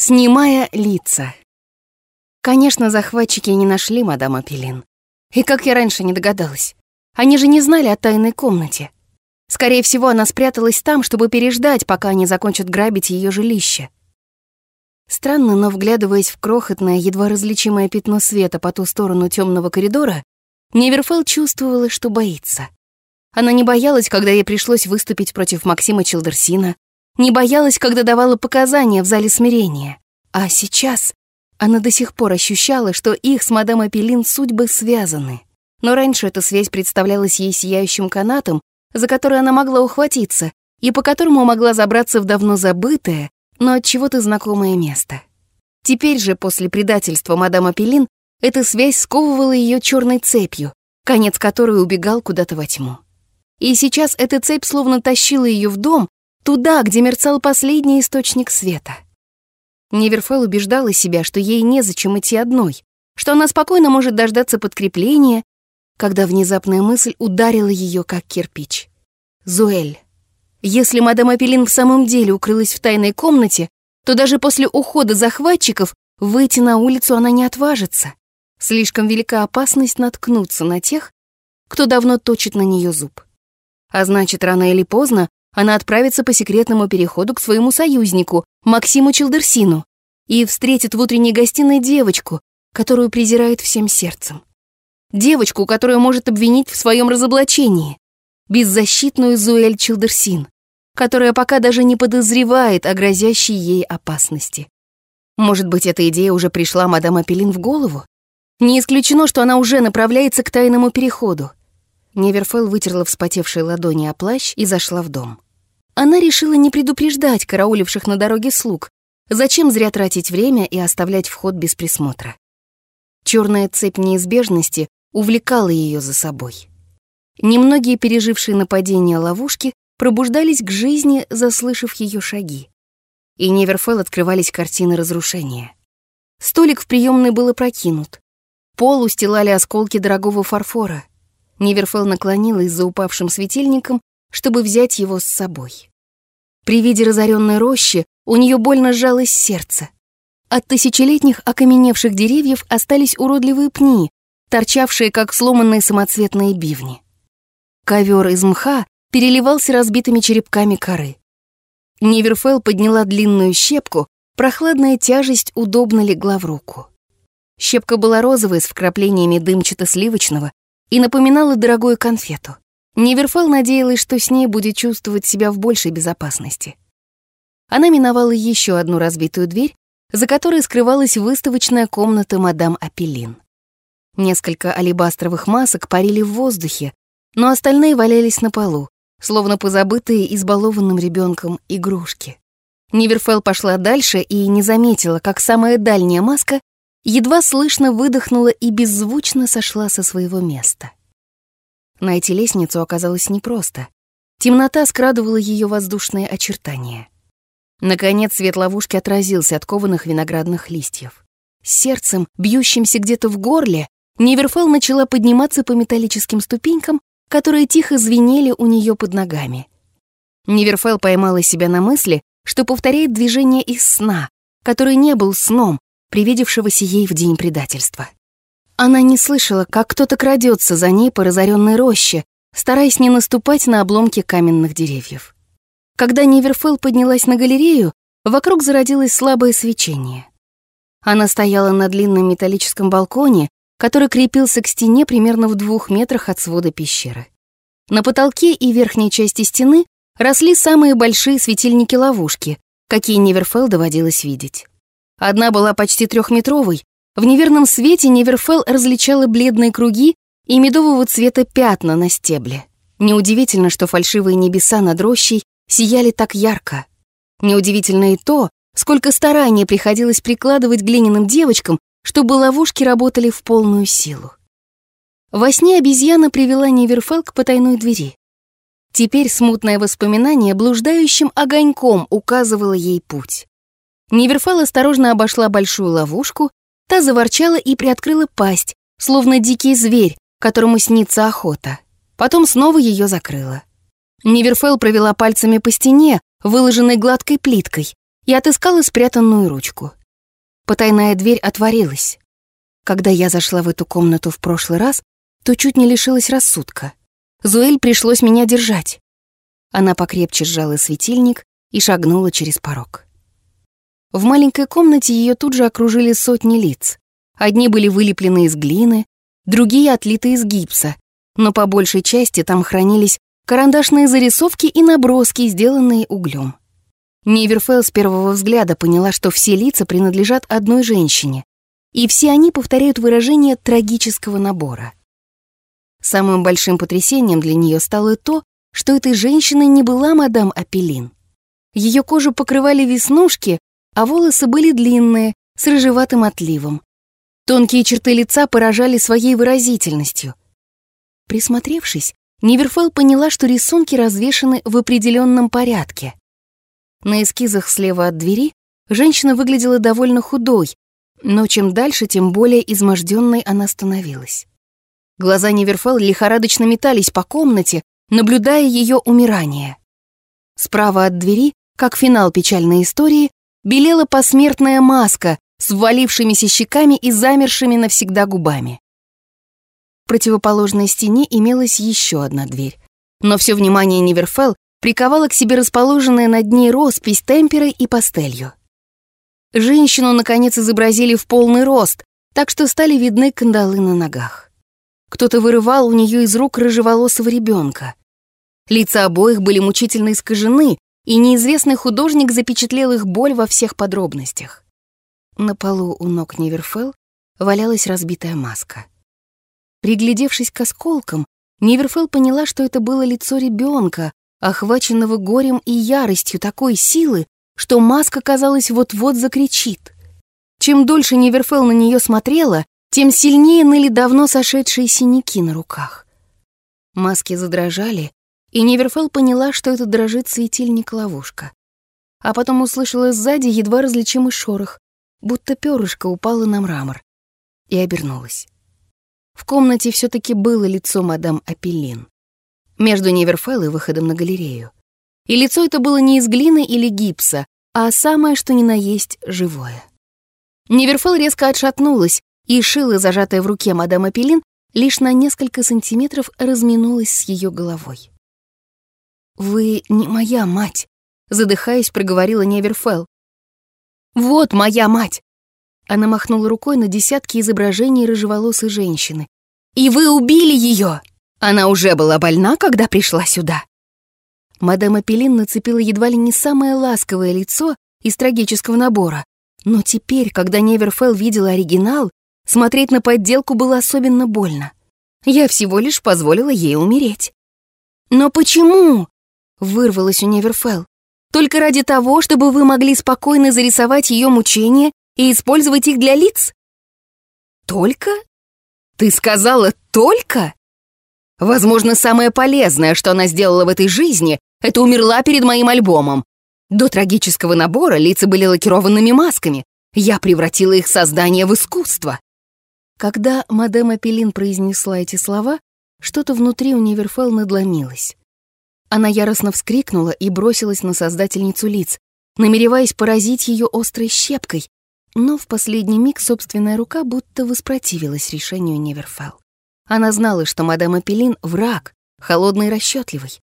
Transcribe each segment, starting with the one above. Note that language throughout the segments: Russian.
Снимая лица. Конечно, захватчики не нашли мадам Апеллин. И как я раньше не догадалась. Они же не знали о тайной комнате. Скорее всего, она спряталась там, чтобы переждать, пока они закончат грабить ее жилище. Странно, но вглядываясь в крохотное, едва различимое пятно света по ту сторону темного коридора, Неверфелл чувствовала, что боится. Она не боялась, когда ей пришлось выступить против Максима Челдерсина, не боялась, когда давала показания в зале смирения. А сейчас она до сих пор ощущала, что их с мадам Апеллин судьбы связаны. Но раньше эта связь представлялась ей сияющим канатом, за который она могла ухватиться, и по которому могла забраться в давно забытое, но от чего-то знакомое место. Теперь же, после предательства мадам Апеллин, эта связь сковывала ее черной цепью, конец которой убегал куда-то во тьму. И сейчас эта цепь словно тащила ее в дом, туда, где мерцал последний источник света. Неверфел убеждала себя, что ей незачем идти одной, что она спокойно может дождаться подкрепления, когда внезапная мысль ударила ее как кирпич. Зуэль. Если мадам Апеллин в самом деле укрылась в тайной комнате, то даже после ухода захватчиков выйти на улицу она не отважится. Слишком велика опасность наткнуться на тех, кто давно точит на нее зуб. А значит, рано или поздно она отправится по секретному переходу к своему союзнику, Максиму Челдерсину, и встретит в утренней гостиной девочку, которую презирает всем сердцем. Девочку, которую может обвинить в своем разоблачении. Беззащитную Зуэль Челдерсин, которая пока даже не подозревает о грозящей ей опасности. Может быть, эта идея уже пришла мадам Апеллин в голову? Не исключено, что она уже направляется к тайному переходу. Неверфелл вытерла вспотевшие ладони о плащ и зашла в дом. Она решила не предупреждать карауливших на дороге слуг. Зачем зря тратить время и оставлять вход без присмотра? Черная цепь неизбежности увлекала ее за собой. Немногие пережившие нападение ловушки пробуждались к жизни, заслышав ее шаги. И Неверфелл открывались картины разрушения. Столик в приемной был опрокинут. Пол устилали осколки дорогого фарфора. Неверфелл наклонилась за упавшим светильником, чтобы взять его с собой. При виде разоренной рощи у нее больно сжалось сердце. От тысячелетних окаменевших деревьев остались уродливые пни, торчавшие, как сломанные самоцветные бивни. Ковер из мха переливался разбитыми черепками коры. Ниверфелл подняла длинную щепку, прохладная тяжесть удобно легла в руку. Щепка была розовой с вкраплениями дымчато-сливочного и напоминала дорогую конфету. Неверфел надеялась, что с ней будет чувствовать себя в большей безопасности. Она миновала еще одну разбитую дверь, за которой скрывалась выставочная комната мадам Апеллин. Несколько алебастровых масок парили в воздухе, но остальные валялись на полу, словно позабытые избалованным ребенком игрушки. Ниверфел пошла дальше и не заметила, как самая дальняя маска едва слышно выдохнула и беззвучно сошла со своего места. Найти лестницу оказалось непросто. Темнота скрадывала ее воздушные очертания. Наконец свет ловушки отразился от кованых виноградных листьев. С сердцем, бьющимся где-то в горле, Неверфелл начала подниматься по металлическим ступенькам, которые тихо звенели у нее под ногами. Неверфелл поймала себя на мысли, что повторяет движение из сна, который не был сном, привидевшегося ей в день предательства. Она не слышала, как кто-то крадется за ней по разоренной роще, стараясь не наступать на обломки каменных деревьев. Когда Неверфелл поднялась на галерею, вокруг зародилось слабое свечение. Она стояла на длинном металлическом балконе, который крепился к стене примерно в двух метрах от свода пещеры. На потолке и верхней части стены росли самые большие светильники-ловушки, какие Неверфелл доводилось видеть. Одна была почти трехметровой, в неверном свете Неверфелл различала бледные круги и медового цвета пятна на стебле. Неудивительно, что фальшивые небеса над рощей сияли так ярко. Неудивительно и то, сколько стараний приходилось прикладывать глиняным девочкам, чтобы ловушки работали в полную силу. Во сне обезьяна привела Неверфелл к потайной двери. Теперь смутное воспоминание блуждающим огоньком указывало ей путь. Неверфелл осторожно обошла большую ловушку Та заворчала и приоткрыла пасть, словно дикий зверь, которому снится охота. Потом снова ее закрыла. Неверфелл провела пальцами по стене, выложенной гладкой плиткой, и отыскала спрятанную ручку. Потайная дверь отворилась. Когда я зашла в эту комнату в прошлый раз, то чуть не лишилась рассудка. Зуэль пришлось меня держать. Она покрепче сжала светильник и шагнула через порог. В маленькой комнате ее тут же окружили сотни лиц. Одни были вылеплены из глины, другие отлиты из гипса, но по большей части там хранились карандашные зарисовки и наброски, сделанные углем. Неверфелл с первого взгляда поняла, что все лица принадлежат одной женщине, и все они повторяют выражение трагического набора. Самым большим потрясением для нее стало то, что этой женщиной не была мадам Апеллин. Ее кожу покрывали веснушки, а волосы были длинные, с рыжеватым отливом. Тонкие черты лица поражали своей выразительностью. Присмотревшись, Ниверфелл поняла, что рисунки развешаны в определенном порядке. На эскизах слева от двери женщина выглядела довольно худой, но чем дальше, тем более изможденной она становилась. Глаза Неверфелл лихорадочно метались по комнате, наблюдая ее умирание. Справа от двери, как финал печальной истории, белела посмертная маска с ввалившимися щеками и замершими навсегда губами. В противоположной стене имелась еще одна дверь. Но все внимание Неверфелл приковала к себе расположенная над ней роспись темперой и пастелью. Женщину, наконец, изобразили в полный рост, так что стали видны кандалы на ногах. Кто-то вырывал у нее из рук рыжеволосого ребенка. Лица обоих были мучительно искажены, и неизвестный художник запечатлел их боль во всех подробностях. На полу у ног Неверфелл валялась разбитая маска. Приглядевшись к осколкам, Неверфелл поняла, что это было лицо ребенка, охваченного горем и яростью такой силы, что маска, казалось, вот-вот закричит. Чем дольше Неверфелл на нее смотрела, тем сильнее ныли давно сошедшие синяки на руках. Маски задрожали, и Неверфелл поняла, что это дрожит светильник-ловушка. А потом услышала сзади едва различимый шорох, будто перышко упало на мрамор, и обернулась. В комнате все таки было лицо мадам Апеллин. Между Неверфелл и выходом на галерею. И лицо это было не из глины или гипса, а самое, что ни на есть, живое. Неверфелл резко отшатнулась, и шило, зажатое в руке мадам Апеллин, лишь на несколько сантиметров разминулось с ее головой. «Вы не моя мать», — задыхаясь, проговорила Неверфелл. «Вот моя мать!» Она махнула рукой на десятки изображений рыжеволосой женщины. «И вы убили ее! Она уже была больна, когда пришла сюда!» Мадам Апеллин нацепила едва ли не самое ласковое лицо из трагического набора. Но теперь, когда Неверфелл видела оригинал, Смотреть на подделку было особенно больно. Я всего лишь позволила ей умереть. «Но почему?» — вырвалась у Неверфелл. «Только ради того, чтобы вы могли спокойно зарисовать ее мучения и использовать их для лиц?» «Только? Ты сказала «только»?» Возможно, самое полезное, что она сделала в этой жизни, это умерла перед моим альбомом. До трагического набора лица были лакированными масками. Я превратила их создание в искусство. Когда мадам Апеллин произнесла эти слова, что-то внутри у Неверфелл надломилось. Она яростно вскрикнула и бросилась на создательницу лиц, намереваясь поразить ее острой щепкой, но в последний миг собственная рука будто воспротивилась решению Неверфелл. Она знала, что мадам Апеллин — враг, холодный и расчетливый.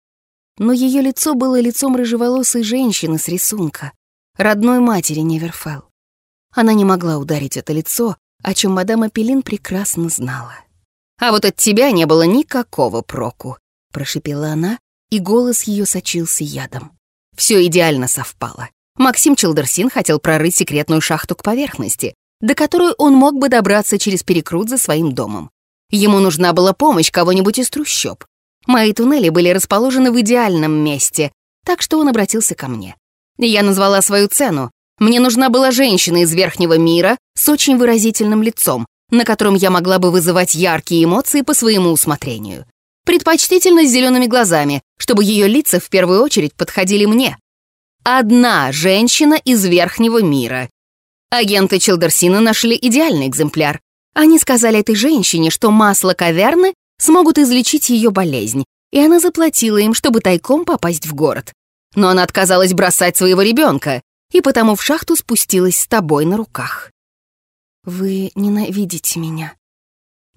Но ее лицо было лицом рыжеволосой женщины с рисунка, родной матери Неверфелл. Она не могла ударить это лицо, о чем мадам Апеллин прекрасно знала. «А вот от тебя не было никакого проку», — прошипела она, и голос ее сочился ядом. Все идеально совпало. Максим Челдерсин хотел прорыть секретную шахту к поверхности, до которой он мог бы добраться через перекрут за своим домом. Ему нужна была помощь кого-нибудь из трущоб. Мои туннели были расположены в идеальном месте, так что он обратился ко мне. Я назвала свою цену мне нужна была женщина из верхнего мира с очень выразительным лицом, на котором я могла бы вызывать яркие эмоции по своему усмотрению. Предпочтительно с зелеными глазами, чтобы ее лица в первую очередь подходили мне. Одна женщина из верхнего мира. Агенты Челдерсина нашли идеальный экземпляр. Они сказали этой женщине, что масло каверны смогут излечить ее болезнь, и она заплатила им, чтобы тайком попасть в город. Но она отказалась бросать своего ребенка, и потому в шахту спустилась с тобой на руках. Вы ненавидите меня.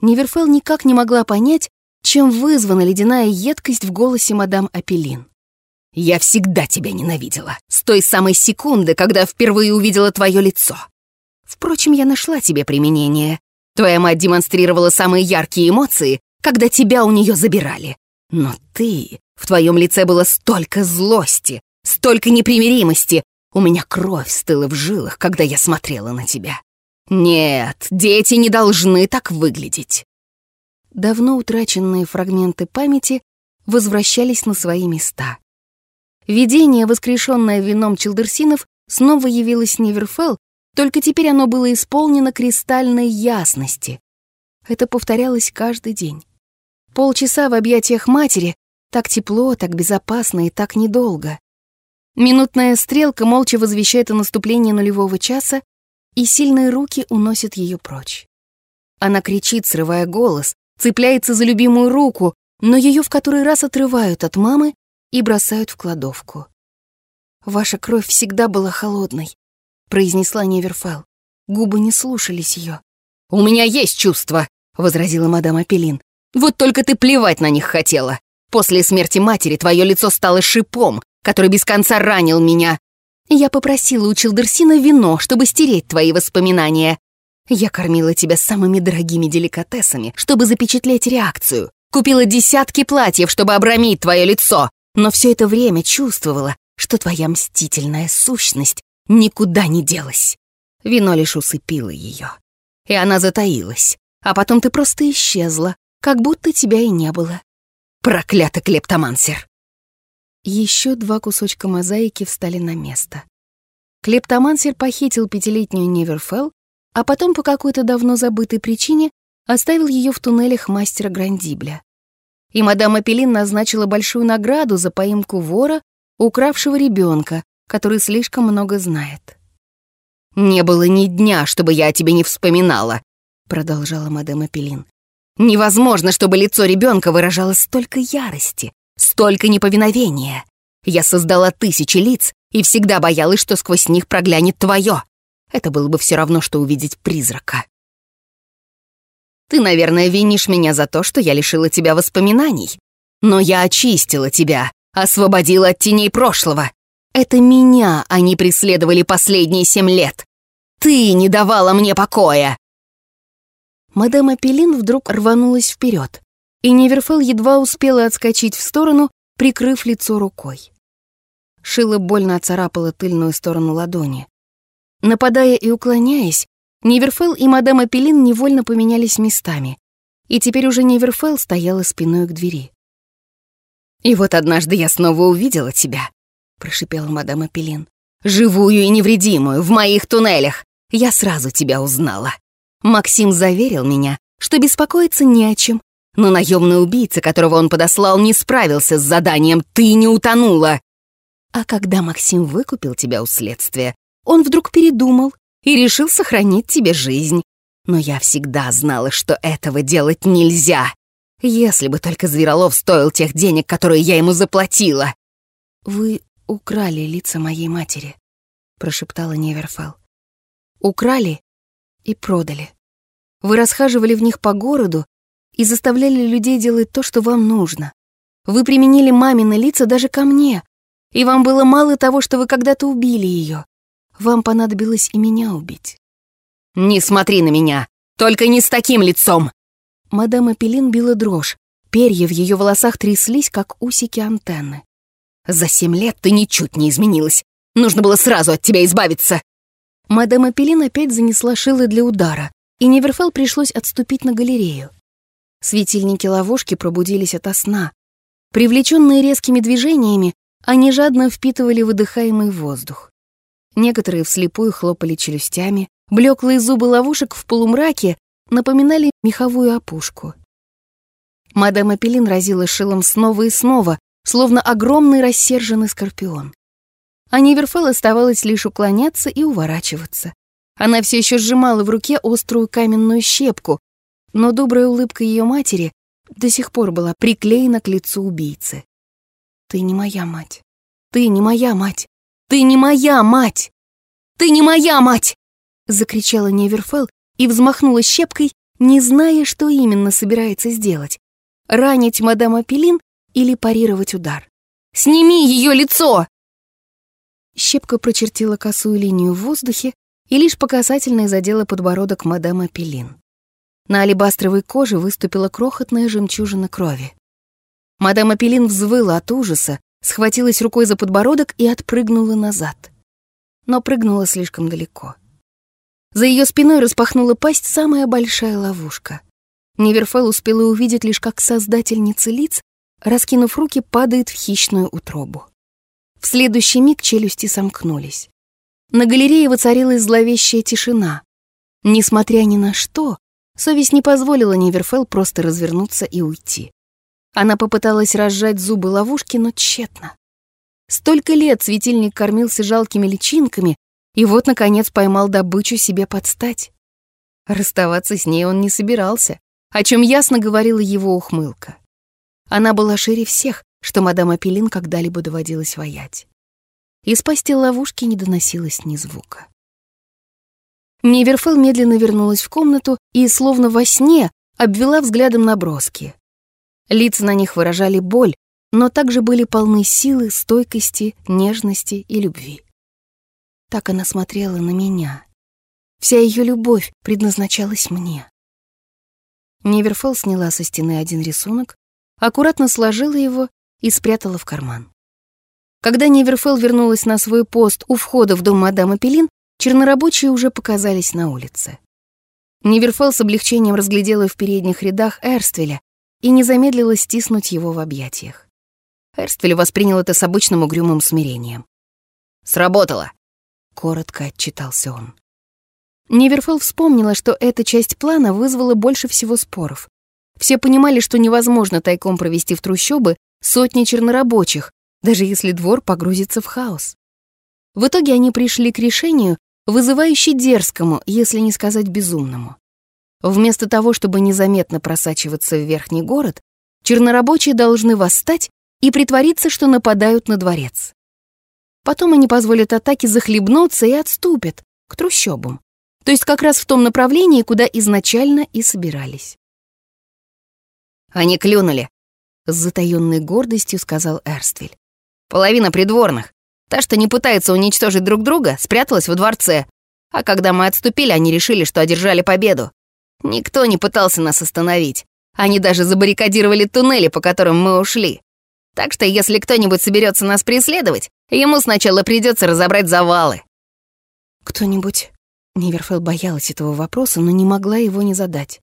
Неверфел никак не могла понять, чем вызвана ледяная едкость в голосе мадам Апеллин. «Я всегда тебя ненавидела, с той самой секунды, когда впервые увидела твое лицо. Впрочем, я нашла тебе применение. Твоя мать демонстрировала самые яркие эмоции, когда тебя у нее забирали. Но ты, в твоем лице было столько злости, столько непримиримости. У меня кровь стыла в жилах, когда я смотрела на тебя. Нет, дети не должны так выглядеть. Давно утраченные фрагменты памяти возвращались на свои места. Видение, воскрешенное вином Челдерсинов, снова явилось Неверфелл, только теперь оно было исполнено кристальной ясности. Это повторялось каждый день. Полчаса в объятиях матери, так тепло, так безопасно и так недолго. Минутная стрелка молча возвещает о наступлении нулевого часа, и сильные руки уносят ее прочь. Она кричит, срывая голос, цепляется за любимую руку, но ее в который раз отрывают от мамы и бросают в кладовку. «Ваша кровь всегда была холодной», — произнесла Неверфелл. Губы не слушались ее. «У меня есть чувства», — возразила мадам Апеллин. «Вот только ты плевать на них хотела. После смерти матери твое лицо стало шипом, который без конца ранил меня. Я попросила у Чилдерсина вино, чтобы стереть твои воспоминания. Я кормила тебя самыми дорогими деликатесами, чтобы запечатлеть реакцию. Купила десятки платьев, чтобы обрамить твое лицо. Но все это время чувствовала, что твоя мстительная сущность никуда не делась. Вино лишь усыпило ее. И она затаилась. А потом ты просто исчезла, как будто тебя и не было. Проклятый клептомансер! Еще два кусочка мозаики встали на место. Клептомансер похитил пятилетнюю Неверфелл, а потом по какой-то давно забытой причине оставил ее в туннелях мастера Грандибля. И мадам Апеллин назначила большую награду за поимку вора, укравшего ребенка, который слишком много знает. «Не было ни дня, чтобы я о тебе не вспоминала», — продолжала мадам Апеллин. «Невозможно, чтобы лицо ребенка выражало столько ярости, Столько неповиновения. Я создала тысячи лиц и всегда боялась, что сквозь них проглянет твое. Это было бы все равно, что увидеть призрака. Ты, наверное, винишь меня за то, что я лишила тебя воспоминаний. Но я очистила тебя, освободила от теней прошлого. Это меня они преследовали последние семь лет. Ты не давала мне покоя. Мадам Апеллин вдруг рванулась вперед и Неверфел едва успела отскочить в сторону, прикрыв лицо рукой. Шила больно оцарапала тыльную сторону ладони. Нападая и уклоняясь, Неверфел и мадам Апеллин невольно поменялись местами, и теперь уже Неверфел стояла спиной к двери. «И вот однажды я снова увидела тебя», — прошипела мадам Апеллин. «Живую и невредимую, в моих туннелях. Я сразу тебя узнала. Максим заверил меня, что беспокоиться не о чем, но наемный убийца, которого он подослал, не справился с заданием, ты не утонула. А когда Максим выкупил тебя у следствия, он вдруг передумал и решил сохранить тебе жизнь. Но я всегда знала, что этого делать нельзя. Если бы только Зверолов стоил тех денег, которые я ему заплатила. «Вы украли лица моей матери», — прошептала Неверфелл. «Украли и продали. Вы расхаживали в них по городу и заставляли людей делать то, что вам нужно. Вы применили мамины лица даже ко мне, и вам было мало того, что вы когда-то убили ее. Вам понадобилось и меня убить. «Не смотри на меня! Только не с таким лицом!» Мадам Апеллин била дрожь. Перья в ее волосах тряслись, как усики антенны. «За семь лет ты ничуть не изменилась. Нужно было сразу от тебя избавиться!» Мадам Апеллин опять занесла шилы для удара, и Неверфелл пришлось отступить на галерею. Светильники ловушки пробудились ото сна. Привлеченные резкими движениями, они жадно впитывали выдыхаемый воздух. Некоторые вслепую хлопали челюстями, блеклые зубы ловушек в полумраке напоминали меховую опушку. Мадам Апеллин разила шилом снова и снова, словно огромный рассерженный скорпион. А Неверфелл оставалось лишь уклоняться и уворачиваться. Она все еще сжимала в руке острую каменную щепку, но добрая улыбка ее матери до сих пор была приклеена к лицу убийцы. «Ты не моя мать. Ты не моя мать. Ты не моя мать!» Ты не моя мать!» — закричала Неверфелл и взмахнула щепкой, не зная, что именно собирается сделать. Ранить мадам Апеллин или парировать удар. «Сними ее лицо!» Щепка прочертила косую линию в воздухе и лишь по касательной задела подбородок мадам Апеллин. На алебастровой коже выступила крохотная жемчужина крови. Мадам Апеллин взвыла от ужаса, схватилась рукой за подбородок и отпрыгнула назад. Но прыгнула слишком далеко. За ее спиной распахнула пасть самая большая ловушка. Неверфел успела увидеть лишь, как создательница лиц, раскинув руки, падает в хищную утробу. В следующий миг челюсти сомкнулись. На галерее воцарилась зловещая тишина. Несмотря ни на что, совесть не позволила Неверфел просто развернуться и уйти. Она попыталась разжать зубы ловушки, но тщетно. Столько лет светильник кормился жалкими личинками, и вот, наконец, поймал добычу себе под стать. Расставаться с ней он не собирался, о чем ясно говорила его ухмылка. Она была шире всех, что мадам Апеллин когда-либо доводилось воять. Из пасти ловушки не доносилось ни звука. Неверфел медленно вернулась в комнату и, словно во сне, обвела взглядом наброски. Лица на них выражали боль, но также были полны силы, стойкости, нежности и любви. Так она смотрела на меня. Вся ее любовь предназначалась мне. Неверфелл сняла со стены один рисунок, аккуратно сложила его и спрятала в карман. Когда Неверфелл вернулась на свой пост у входа в дом мадам Апеллин, чернорабочие уже показались на улице. Неверфелл с облегчением разглядела в передних рядах Эрствеля и не замедлила стиснуть его в объятиях. Эрствель воспринял это с обычным угрюмым смирением. «Сработало!» — коротко отчитался он. Неверфелл вспомнила, что эта часть плана вызвала больше всего споров. Все понимали, что невозможно тайком провести в трущобы сотни чернорабочих, даже если двор погрузится в хаос. В итоге они пришли к решению, вызывающе дерзкому, если не сказать безумному. Вместо того, чтобы незаметно просачиваться в верхний город, чернорабочие должны восстать и притвориться, что нападают на дворец. Потом они позволят атаке захлебнуться и отступят к трущобам, то есть как раз в том направлении, куда изначально и собирались. «Они клюнули», — с затаённой гордостью сказал Эрствель. «Половина придворных. Та, что не пытается уничтожить друг друга, спряталась во дворце. А когда мы отступили, они решили, что одержали победу. Никто не пытался нас остановить. Они даже забаррикадировали туннели, по которым мы ушли. Так что если кто-нибудь соберется нас преследовать, ему сначала придется разобрать завалы». «Кто-нибудь?» Неверфелл боялась этого вопроса, но не могла его не задать.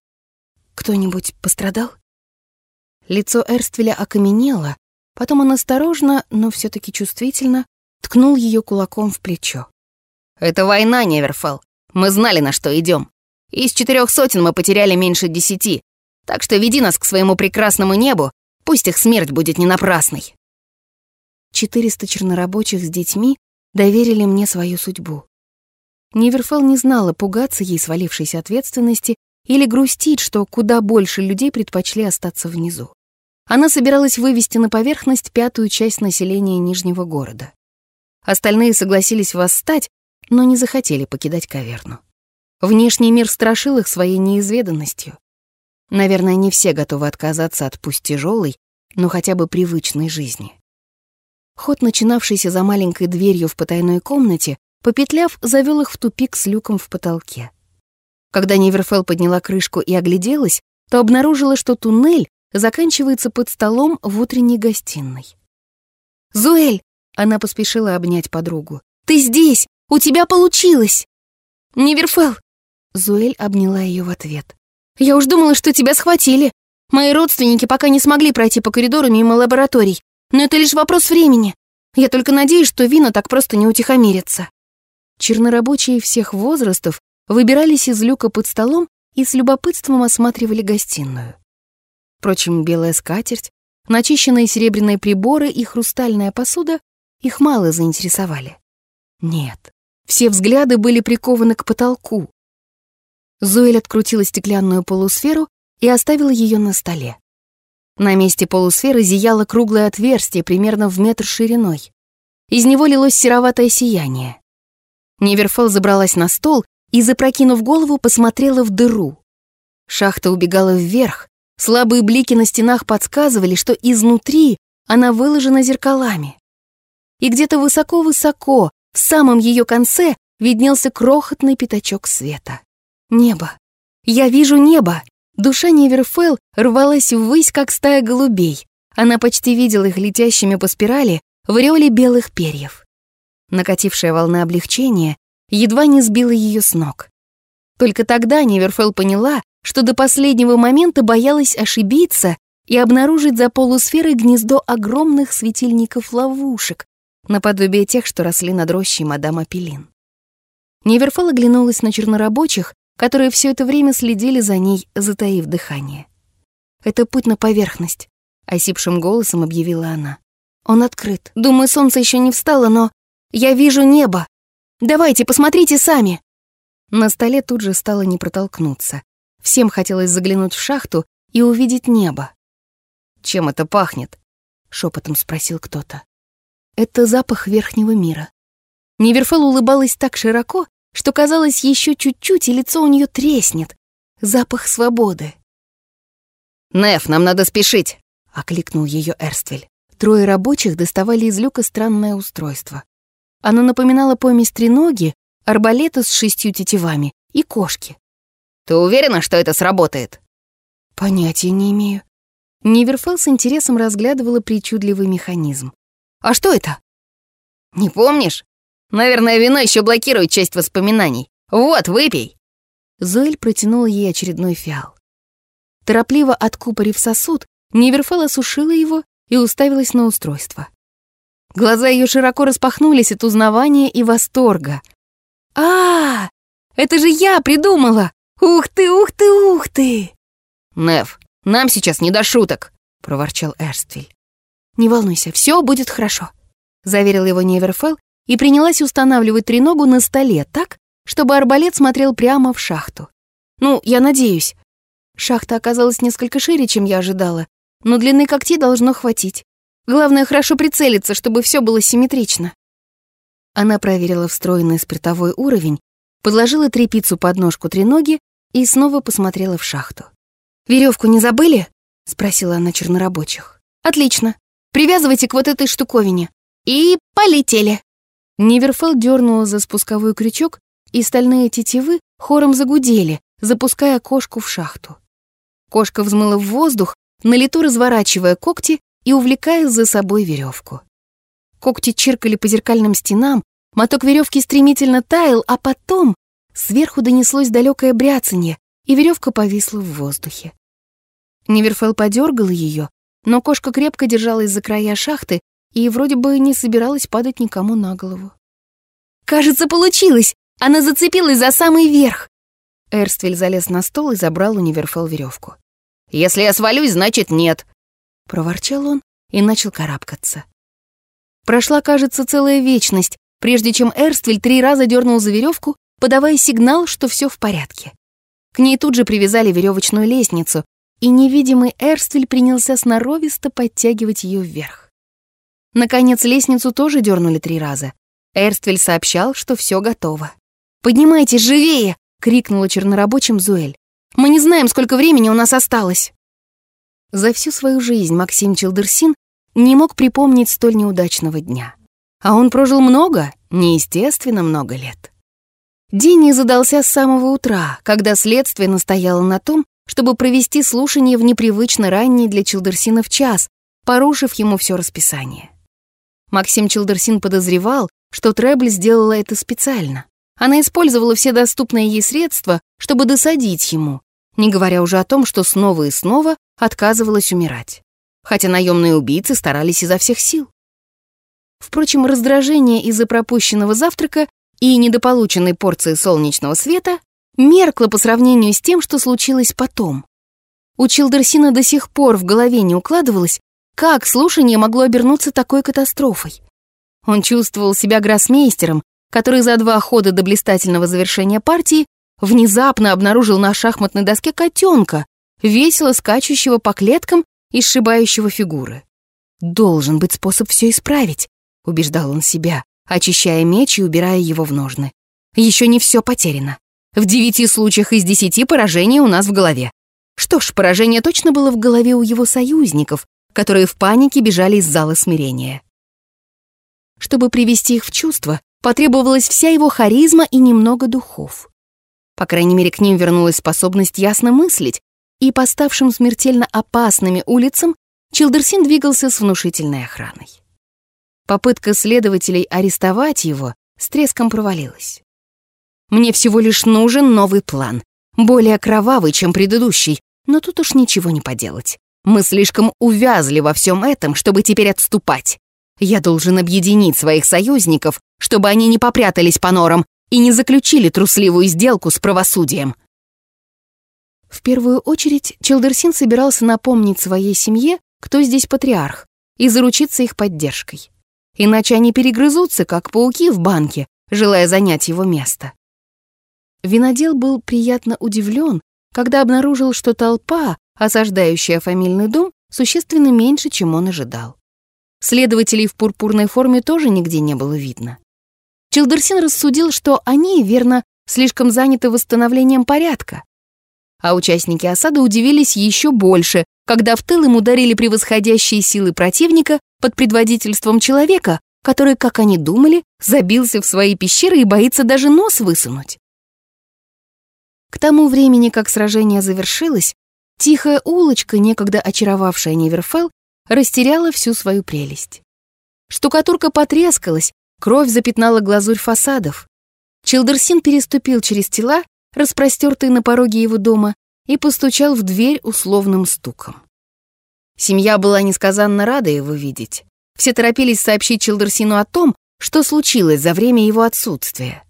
«Кто-нибудь пострадал?» Лицо Эрствеля окаменело, потом он осторожно, но все таки чувствительно, ткнул ее кулаком в плечо. «Это война, Неверфелл. Мы знали, на что идем. Из четырех сотен мы потеряли меньше десяти, так что веди нас к своему прекрасному небу, пусть их смерть будет не напрасной». Четыреста чернорабочих с детьми доверили мне свою судьбу. Неверфелл не знала, пугаться ей свалившейся ответственности или грустить, что куда больше людей предпочли остаться внизу. Она собиралась вывести на поверхность пятую часть населения Нижнего города. Остальные согласились восстать, но не захотели покидать каверну. Внешний мир страшил их своей неизведанностью. Наверное, не все готовы отказаться от пусть тяжелой, но хотя бы привычной жизни. Ход, начинавшийся за маленькой дверью в потайной комнате, попетляв, завел их в тупик с люком в потолке. Когда Неверфелл подняла крышку и огляделась, то обнаружила, что туннель заканчивается под столом в утренней гостиной. «Зуэль!» — она поспешила обнять подругу. «Ты здесь! У тебя получилось!» «Неверфелл!» Зуэль обняла ее в ответ. «Я уж думала, что тебя схватили. Мои родственники пока не смогли пройти по коридору мимо лабораторий, но это лишь вопрос времени. Я только надеюсь, что Вина так просто не утихомирится». Чернорабочие всех возрастов выбирались из люка под столом и с любопытством осматривали гостиную. Впрочем, белая скатерть, начищенные серебряные приборы и хрустальная посуда их мало заинтересовали. Нет, все взгляды были прикованы к потолку, Зоэль открутила стеклянную полусферу и оставила ее на столе. На месте полусферы зияло круглое отверстие примерно в метр шириной. Из него лилось сероватое сияние. Неверфелл забралась на стол и, запрокинув голову, посмотрела в дыру. Шахта убегала вверх, слабые блики на стенах подсказывали, что изнутри она выложена зеркалами. И где-то высоко-высоко, в самом ее конце, виднелся крохотный пятачок света. Небо. Я вижу небо. Душа Неверфелл рвалась ввысь, как стая голубей. Она почти видела их летящими по спирали в ореоле белых перьев. Накатившая волна облегчения едва не сбила ее с ног. Только тогда Неверфелл поняла, что до последнего момента боялась ошибиться и обнаружить за полусферой гнездо огромных светильников-ловушек, наподобие тех, что росли над рощей мадам Апеллин. Неверфелл оглянулась на чернорабочих, которые все это время следили за ней, затаив дыхание. «Это путь на поверхность», — осипшим голосом объявила она. «Он открыт. Думаю, солнце еще не встало, но я вижу небо. Давайте, посмотрите сами!» На столе тут же стало не протолкнуться. Всем хотелось заглянуть в шахту и увидеть небо. «Чем это пахнет?» — шепотом спросил кто-то. «Это запах верхнего мира». Неверфел улыбалась так широко, что казалось еще чуть-чуть, и лицо у нее треснет. Запах свободы. «Неф, нам надо спешить!» — окликнул ее Эрствель. Трое рабочих доставали из люка странное устройство. Оно напоминало помесь треноги, арбалета с шестью тетивами и кошки. «Ты уверена, что это сработает?» «Понятия не имею». Ниверфелл с интересом разглядывала причудливый механизм. «А что это?» «Не помнишь? Наверное, вино еще блокирует часть воспоминаний. Вот, выпей!» Зоэль протянула ей очередной фиал. Торопливо откупорив сосуд, Ниверфелл осушила его и уставилась на устройство. Глаза ее широко распахнулись от узнавания и восторга. а, -а, -а Это же я придумала! Ух ты, ух ты, ух ты!» «Нев, нам сейчас не до шуток!» — проворчал Эрствиль. «Не волнуйся, все будет хорошо», — заверил его Неверфелл и принялась устанавливать треногу на столе так, чтобы арбалет смотрел прямо в шахту. Ну, я надеюсь. Шахта оказалась несколько шире, чем я ожидала, но длины когтей должно хватить. Главное, хорошо прицелиться, чтобы все было симметрично. Она проверила встроенный спиртовой уровень, подложила трепицу под ножку треноги и снова посмотрела в шахту. Веревку не забыли?» — спросила она чернорабочих. «Отлично. Привязывайте к вот этой штуковине. И полетели!» Ниверфелл дернула за спусковой крючок, и стальные тетивы хором загудели, запуская кошку в шахту. Кошка взмыла в воздух, на лету разворачивая когти и увлекая за собой веревку. Когти чиркали по зеркальным стенам, моток веревки стремительно таял, а потом сверху донеслось далекое бряцанье, и веревка повисла в воздухе. Ниверфелл подергала ее, но кошка крепко держалась за края шахты, и вроде бы не собиралась падать никому на голову. «Кажется, получилось! Она зацепилась за самый верх!» Эрствель залез на стол и забрал у Неверфелл веревку. «Если я свалюсь, значит нет!» Проворчал он и начал карабкаться. Прошла, кажется, целая вечность, прежде чем Эрствель три раза дернул за веревку, подавая сигнал, что все в порядке. К ней тут же привязали веревочную лестницу, и невидимый Эрствель принялся сноровисто подтягивать ее вверх. Наконец, лестницу тоже дернули три раза. Эрствель сообщал, что все готово. «Поднимайтесь живее!» — крикнула чернорабочим Зуэль. «Мы не знаем, сколько времени у нас осталось!» За всю свою жизнь Максим Челдерсин не мог припомнить столь неудачного дня. А он прожил много, неестественно много лет. День не задался с самого утра, когда следствие настояло на том, чтобы провести слушание в непривычно ранний для Челдерсина в час, порушив ему все расписание. Максим Челдерсин подозревал, что Требль сделала это специально. Она использовала все доступные ей средства, чтобы досадить ему, не говоря уже о том, что снова и снова отказывалась умирать. Хотя наемные убийцы старались изо всех сил. Впрочем, раздражение из-за пропущенного завтрака и недополученной порции солнечного света меркло по сравнению с тем, что случилось потом. У Чилдерсина до сих пор в голове не укладывалось, как слушание могло обернуться такой катастрофой? Он чувствовал себя гроссмейстером, который за два хода до блистательного завершения партии внезапно обнаружил на шахматной доске котенка, весело скачущего по клеткам и сшибающего фигуры. «Должен быть способ все исправить», — убеждал он себя, очищая меч и убирая его в ножны. Еще не все потеряно. В девяти случаях из десяти поражение у нас в голове. Что ж, поражение точно было в голове у его союзников, которые в панике бежали из зала смирения. Чтобы привести их в чувство, потребовалась вся его харизма и немного духов. По крайней мере, к ним вернулась способность ясно мыслить, и по ставшим смертельно опасными улицам Чилдерсин двигался с внушительной охраной. Попытка следователей арестовать его с треском провалилась. Мне всего лишь нужен новый план, более кровавый, чем предыдущий, но тут уж ничего не поделать. Мы слишком увязли во всем этом, чтобы теперь отступать. Я должен объединить своих союзников, чтобы они не попрятались по норам и не заключили трусливую сделку с правосудием. В первую очередь Челдерсин собирался напомнить своей семье, кто здесь патриарх, и заручиться их поддержкой. Иначе они перегрызутся, как пауки в банке, желая занять его место. Винодел был приятно удивлен, когда обнаружил, что толпа, осаждающая фамильный дом, существенно меньше, чем он ожидал. Следователей в пурпурной форме тоже нигде не было видно. Чилдерсин рассудил, что они, верно, слишком заняты восстановлением порядка. А участники осады удивились еще больше, когда в тыл им ударили превосходящие силы противника под предводительством человека, который, как они думали, забился в свои пещеры и боится даже нос высунуть. К тому времени, как сражение завершилось, тихая улочка, некогда очаровавшая Неверфелл, растеряла всю свою прелесть. Штукатурка потрескалась, кровь запятнала глазурь фасадов. Чилдерсин переступил через тела, распростертые на пороге его дома, и постучал в дверь условным стуком. Семья была несказанно рада его видеть. Все торопились сообщить Чилдерсину о том, что случилось за время его отсутствия.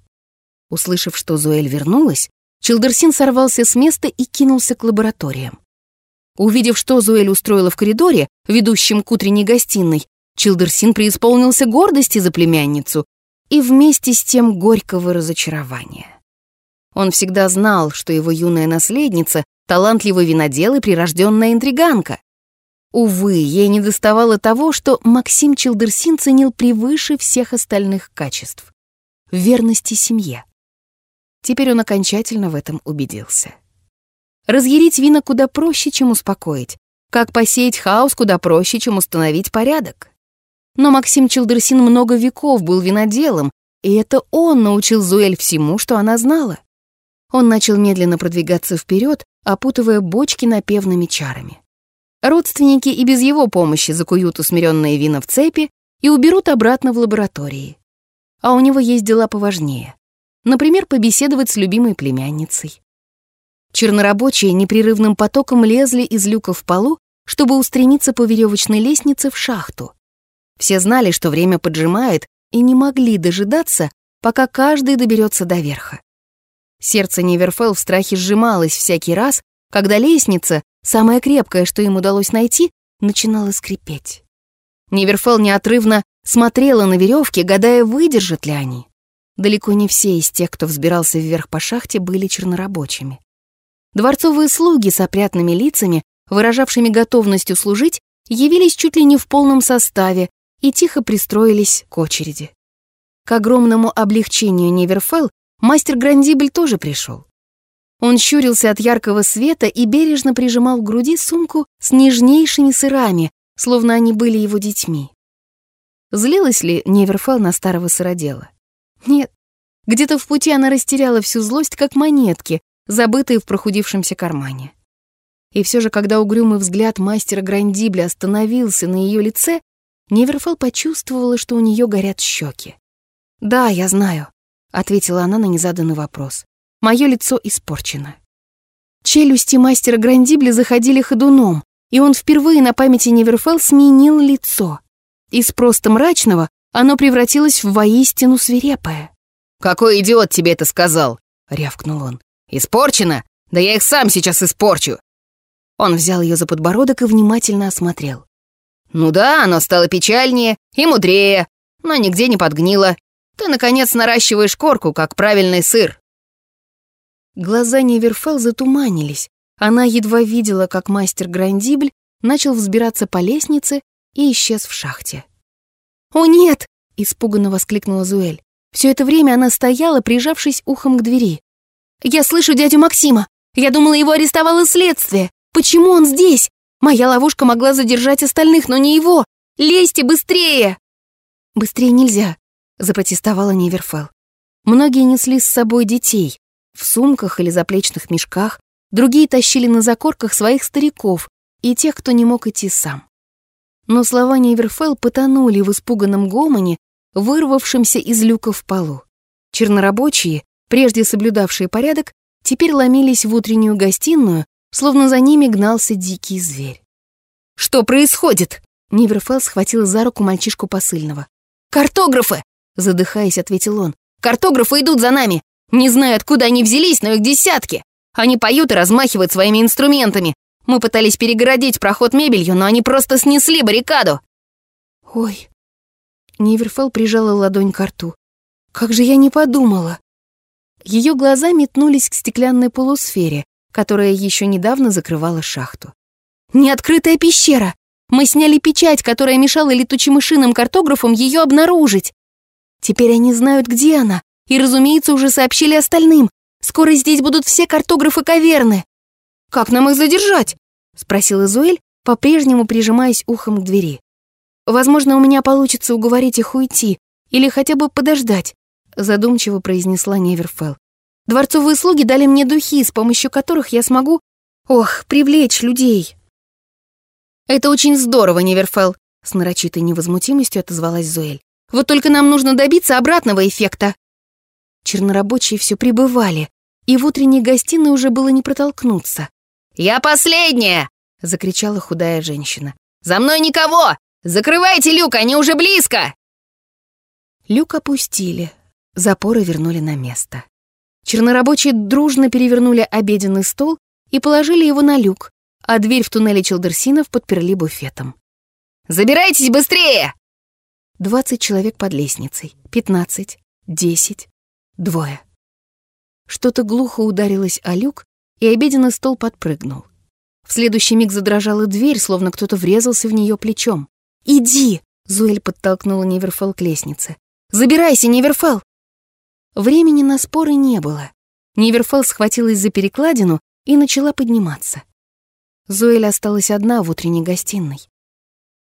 Услышав, что Зоэль вернулась, Чилдерсин сорвался с места и кинулся к лабораториям. Увидев, что Зуэль устроила в коридоре, ведущем к утренней гостиной, Чилдерсин преисполнился гордости за племянницу и вместе с тем горького разочарования. Он всегда знал, что его юная наследница — талантливый винодел и прирожденная интриганка. Увы, ей не доставало того, что Максим Чилдерсин ценил превыше всех остальных качеств — верности семье. Теперь он окончательно в этом убедился. Разъярить вина куда проще, чем успокоить. Как посеять хаос куда проще, чем установить порядок. Но Максим Челдерсин много веков был виноделом, и это он научил Зуэль всему, что она знала. Он начал медленно продвигаться вперед, опутывая бочки напевными чарами. Родственники и без его помощи закуют усмиренные вина в цепи и уберут обратно в лаборатории. А у него есть дела поважнее. Например, побеседовать с любимой племянницей. Чернорабочие непрерывным потоком лезли из люка в полу, чтобы устремиться по веревочной лестнице в шахту. Все знали, что время поджимает, и не могли дожидаться, пока каждый доберется до верха. Сердце Неверфелл в страхе сжималось всякий раз, когда лестница, самая крепкая, что им удалось найти, начинала скрипеть. Неверфелл неотрывно смотрела на веревки, гадая, выдержат ли они. Далеко не все из тех, кто взбирался вверх по шахте, были чернорабочими. Дворцовые слуги с опрятными лицами, выражавшими готовность услужить, явились чуть ли не в полном составе и тихо пристроились к очереди. К огромному облегчению Неверфелл мастер Грандибль тоже пришел. Он щурился от яркого света и бережно прижимал к груди сумку с нежнейшими сырами, словно они были его детьми. Злилась ли Неверфелл на старого сыродела? Нет. Где-то в пути она растеряла всю злость, как монетки, забытые в прохудившемся кармане. И все же, когда угрюмый взгляд мастера Грандибля остановился на ее лице, Неверфелл почувствовала, что у нее горят щеки. «Да, я знаю», — ответила она на незаданный вопрос. «Мое лицо испорчено». Челюсти мастера Грандибля заходили ходуном, и он впервые на памяти Неверфелл сменил лицо. Из просто мрачного оно превратилось в воистину свирепое. «Какой идиот тебе это сказал?» — рявкнул он. «Испорчено? Да я их сам сейчас испорчу!» Он взял ее за подбородок и внимательно осмотрел. «Ну да, оно стало печальнее и мудрее, но нигде не подгнило. Ты, наконец, наращиваешь корку, как правильный сыр». Глаза Неверфелл затуманились. Она едва видела, как мастер Грандибль начал взбираться по лестнице и исчез в шахте. «О, нет!» — испуганно воскликнула Зуэль. Все это время она стояла, прижавшись ухом к двери. «Я слышу дядю Максима! Я думала, его арестовало следствие! Почему он здесь? Моя ловушка могла задержать остальных, но не его! Лезьте быстрее!» «Быстрее нельзя», — запротестовала Неверфелл. Многие несли с собой детей, в сумках или заплечных мешках, другие тащили на закорках своих стариков и тех, кто не мог идти сам. Но слова Неверфелл потонули в испуганном гомоне, вырвавшемся из люка в полу. Чернорабочие, прежде соблюдавшие порядок, теперь ломились в утреннюю гостиную, словно за ними гнался дикий зверь. «Что происходит?» Неверфелл схватил за руку мальчишку посыльного. «Картографы!» — задыхаясь, ответил он. «Картографы идут за нами! Не знаю, откуда они взялись, но их десятки! Они поют и размахивают своими инструментами. Мы пытались перегородить проход мебелью, но они просто снесли баррикаду!» «Ой!» Неверфелл прижала ладонь к рту. «Как же я не подумала!» Ее глаза метнулись к стеклянной полусфере, которая еще недавно закрывала шахту. «Неоткрытая пещера! Мы сняли печать, которая мешала летучим мышиным картографам ее обнаружить. Теперь они знают, где она, и, разумеется, уже сообщили остальным. Скоро здесь будут все картографы каверны. Как нам их задержать? Спросила Зуэль, по-прежнему прижимаясь ухом к двери. Возможно, у меня получится уговорить их уйти или хотя бы подождать, задумчиво произнесла Неверфелл. Дворцовые слуги дали мне духи, с помощью которых я смогу, ох, привлечь людей. Это очень здорово, Неверфелл, с нарочитой невозмутимостью отозвалась Зуэль. Вот только нам нужно добиться обратного эффекта. Чернорабочие все прибывали, и в утренней гостиной уже было не протолкнуться. «Я последняя!» — закричала худая женщина. «За мной никого! Закрывайте люк, они уже близко!» Люк опустили, запоры вернули на место. Чернорабочие дружно перевернули обеденный стол и положили его на люк, а дверь в туннеле Челдерсинов подперли буфетом. «Забирайтесь быстрее!» Двадцать человек под лестницей, пятнадцать, десять, Двое. Что-то глухо ударилось о люк, и обеденный стол подпрыгнул. В следующий миг задрожала дверь, словно кто-то врезался в нее плечом. «Иди!» — Зуэль подтолкнула Неверфелл к лестнице. «Забирайся, Неверфелл!» Времени на споры не было. Неверфелл схватилась за перекладину и начала подниматься. Зуэль осталась одна в утренней гостиной.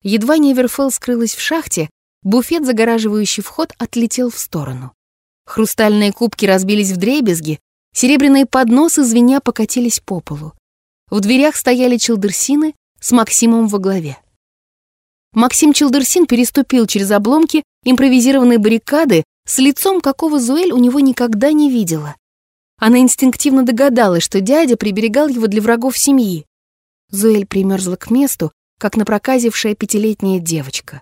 Едва Неверфелл скрылась в шахте, буфет, загораживающий вход, отлетел в сторону. Хрустальные кубки разбились в дребезги, серебряные подносы звеня покатились по полу. В дверях стояли челдерсины с Максимом во главе. Максим Челдерсин переступил через обломки импровизированной баррикады с лицом, какого Зуэль у него никогда не видела. Она инстинктивно догадалась, что дядя приберегал его для врагов семьи. Зуэль примерзла к месту, как напроказившая пятилетняя девочка.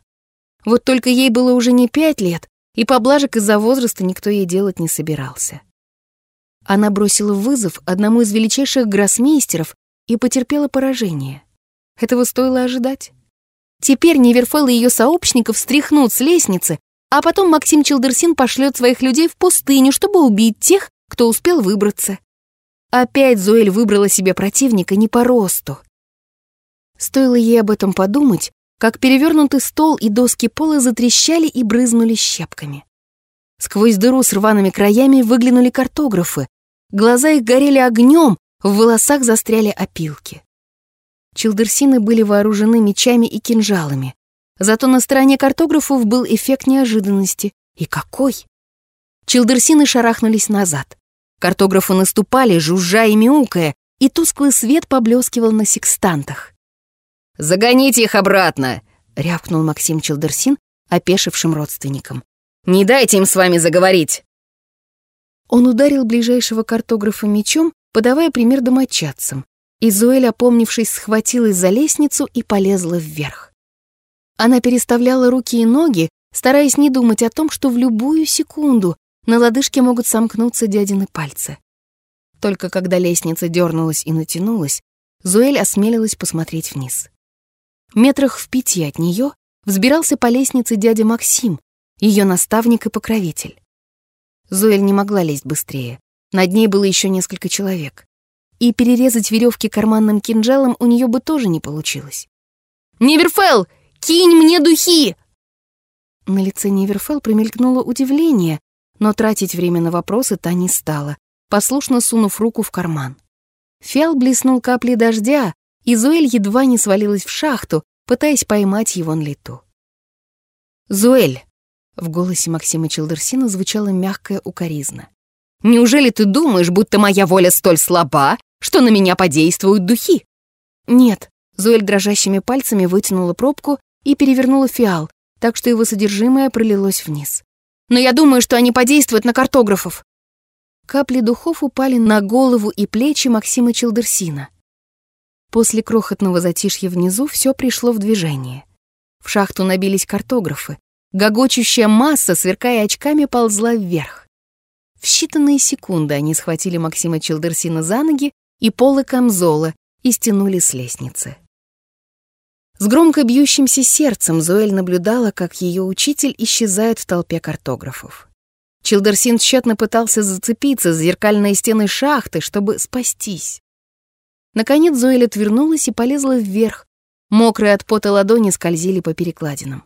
Вот только ей было уже не пять лет, и поблажек из-за возраста никто ей делать не собирался. Она бросила вызов одному из величайших гроссмейстеров и потерпела поражение. Этого стоило ожидать. Теперь Неверфелл и ее сообщников стряхнут с лестницы, а потом Максим Челдерсин пошлет своих людей в пустыню, чтобы убить тех, кто успел выбраться. Опять Зоэль выбрала себе противника не по росту. Стоило ей об этом подумать, как перевернутый стол и доски пола затрещали и брызнули щепками. Сквозь дыру с рваными краями выглянули картографы. Глаза их горели огнем, в волосах застряли опилки. Чилдерсины были вооружены мечами и кинжалами. Зато на стороне картографов был эффект неожиданности. И какой! Чилдерсины шарахнулись назад. Картографы наступали, жужжа и мяукая, и тусклый свет поблескивал на секстантах. «Загоните их обратно!» — рявкнул Максим Челдерсин, опешившим родственникам. «Не дайте им с вами заговорить!» Он ударил ближайшего картографа мечом, подавая пример домочадцам, и Зоэль, опомнившись, схватилась за лестницу и полезла вверх. Она переставляла руки и ноги, стараясь не думать о том, что в любую секунду на лодыжке могут сомкнуться дядины пальцы. Только когда лестница дернулась и натянулась, Зоэль осмелилась посмотреть вниз. Метрах в пяти от нее взбирался по лестнице дядя Максим, ее наставник и покровитель. Зоэль не могла лезть быстрее. Над ней было еще несколько человек. И перерезать веревки карманным кинжалом у нее бы тоже не получилось. «Неверфелл, кинь мне духи!» На лице Неверфелл промелькнуло удивление, но тратить время на вопросы та не стала, послушно сунув руку в карман. Фиал блеснул каплей дождя, и Зуэль едва не свалилась в шахту, пытаясь поймать его на лету. «Зуэль!» — в голосе Максима Челдерсина звучала мягкая укоризна. «Неужели ты думаешь, будто моя воля столь слаба, что на меня подействуют духи?» «Нет», — Зуэль дрожащими пальцами вытянула пробку и перевернула фиал, так что его содержимое пролилось вниз. «Но я думаю, что они подействуют на картографов». Капли духов упали на голову и плечи Максима Челдерсина. После крохотного затишья внизу все пришло в движение. В шахту набились картографы. Гогочущая масса, сверкая очками, ползла вверх. В считанные секунды они схватили Максима Челдерсина за ноги и полы камзола и стянули с лестницы. С громко бьющимся сердцем Зоэль наблюдала, как ее учитель исчезает в толпе картографов. Чилдерсин тщетно пытался зацепиться за зеркальные стены шахты, чтобы спастись. Наконец Зоэль отвернулась и полезла вверх. Мокрые от пота ладони скользили по перекладинам.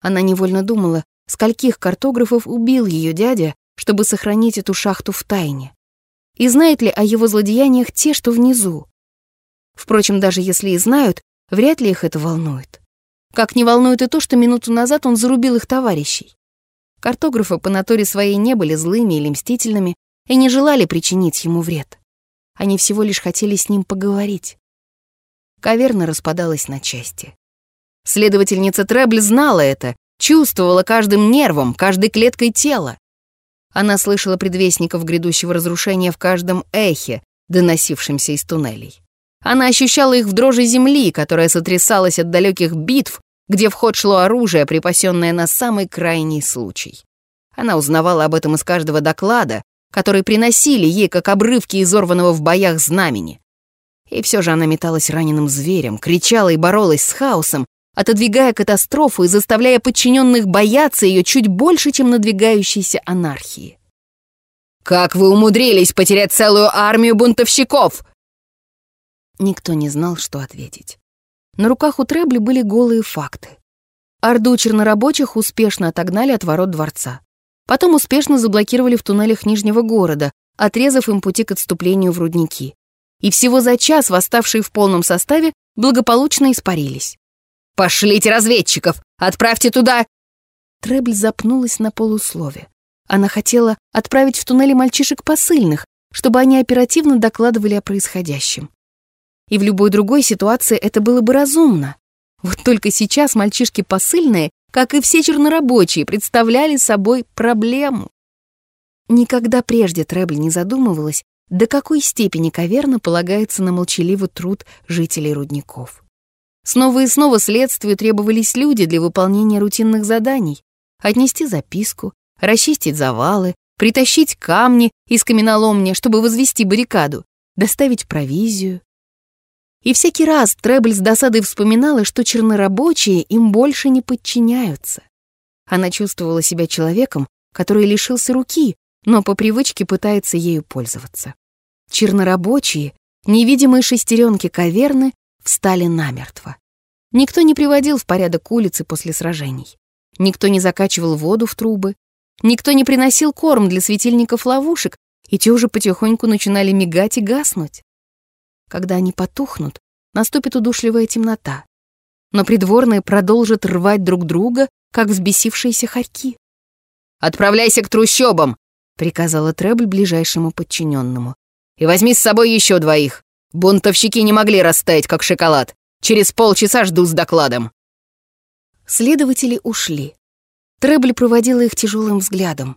Она невольно думала, скольких картографов убил ее дядя, чтобы сохранить эту шахту в тайне. И знают ли о его злодеяниях те, что внизу? Впрочем, даже если и знают, вряд ли их это волнует. Как не волнует и то, что минуту назад он зарубил их товарищей. Картографы по натуре своей не были злыми или мстительными и не желали причинить ему вред. Они всего лишь хотели с ним поговорить. Каверна распадалась на части. Следовательница Требль знала это, чувствовала каждым нервом, каждой клеткой тела. Она слышала предвестников грядущего разрушения в каждом эхе, доносившемся из туннелей. Она ощущала их в дрожи земли, которая сотрясалась от далеких битв где в ход шло оружие, припасенное на самый крайний случай. Она узнавала об этом из каждого доклада, который приносили ей как обрывки изорванного в боях знамени. И все же она металась раненым зверем, кричала и боролась с хаосом, отодвигая катастрофу и заставляя подчиненных бояться ее чуть больше, чем надвигающейся анархии. «Как вы умудрились потерять целую армию бунтовщиков?» Никто не знал, что ответить. На руках у Требли были голые факты. Орду чернорабочих успешно отогнали от ворот дворца. Потом успешно заблокировали в туннелях Нижнего города, отрезав им пути к отступлению в рудники. И всего за час восставшие в полном составе благополучно испарились. «Пошлите разведчиков! Отправьте туда!» Требль запнулась на полуслове. Она хотела отправить в туннели мальчишек посыльных, чтобы они оперативно докладывали о происходящем. И в любой другой ситуации это было бы разумно. Вот только сейчас мальчишки посыльные, как и все чернорабочие, представляли собой проблему. Никогда прежде Требль не задумывалась, до какой степени каверна полагается на молчаливый труд жителей рудников. Снова и снова следствию требовались люди для выполнения рутинных заданий. Отнести записку, расчистить завалы, притащить камни из каменоломни, чтобы возвести баррикаду, доставить провизию, и всякий раз Требль с досадой вспоминала, что чернорабочие им больше не подчиняются. Она чувствовала себя человеком, который лишился руки, но по привычке пытается ею пользоваться. Чернорабочие, невидимые шестеренки каверны, встали намертво. Никто не приводил в порядок улицы после сражений. Никто не закачивал воду в трубы. Никто не приносил корм для светильников ловушек, и те уже потихоньку начинали мигать и гаснуть. Когда они потухнут, наступит удушливая темнота. Но придворные продолжат рвать друг друга, как взбесившиеся хорьки. «Отправляйся к трущобам!» — приказала Требль ближайшему подчиненному. «И возьми с собой еще двоих. Бунтовщики не могли растаять, как шоколад. Через полчаса жду с докладом». Следователи ушли. Требль проводила их тяжелым взглядом.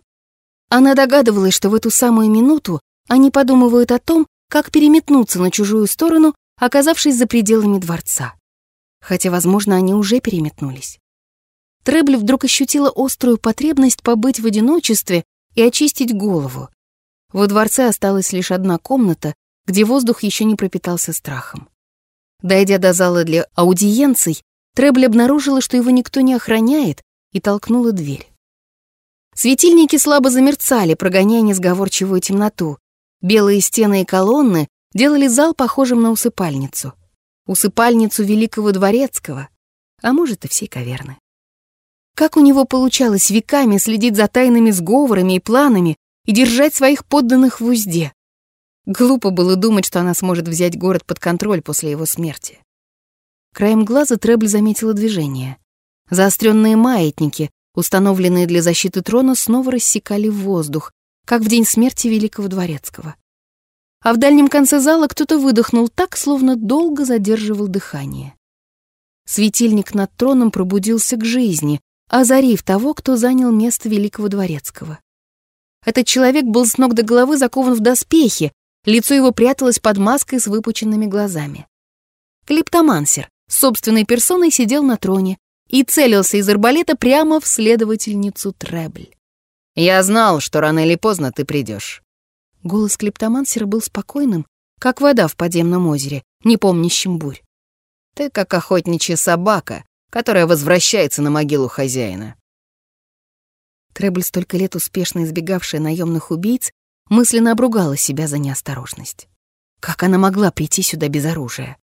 Она догадывалась, что в эту самую минуту они подумывают о том, как переметнуться на чужую сторону, оказавшись за пределами дворца. Хотя, возможно, они уже переметнулись. Требль вдруг ощутила острую потребность побыть в одиночестве и очистить голову. Во дворце осталась лишь одна комната, где воздух еще не пропитался страхом. Дойдя до зала для аудиенций, Требль обнаружила, что его никто не охраняет, и толкнула дверь. Светильники слабо замерцали, прогоняя несговорчивую темноту, Белые стены и колонны делали зал похожим на усыпальницу. Усыпальницу великого дворецкого, а может и всей каверны. Как у него получалось веками следить за тайными сговорами и планами и держать своих подданных в узде? Глупо было думать, что она сможет взять город под контроль после его смерти. Краем глаза Требль заметила движение. Заостренные маятники, установленные для защиты трона, снова рассекали воздух, как в день смерти Великого Дворецкого. А в дальнем конце зала кто-то выдохнул так, словно долго задерживал дыхание. Светильник над троном пробудился к жизни, озарив того, кто занял место Великого Дворецкого. Этот человек был с ног до головы закован в доспехи, лицо его пряталось под маской с выпученными глазами. Клиптомансер собственной персоной сидел на троне и целился из арбалета прямо в следовательницу Требль. «Я знал, что рано или поздно ты придешь. Голос клиптомансера был спокойным, как вода в подземном озере, не помнящем бурь. «Ты как охотничья собака, которая возвращается на могилу хозяина». Требль, столько лет успешно избегавшая наемных убийц, мысленно обругала себя за неосторожность. Как она могла прийти сюда без оружия?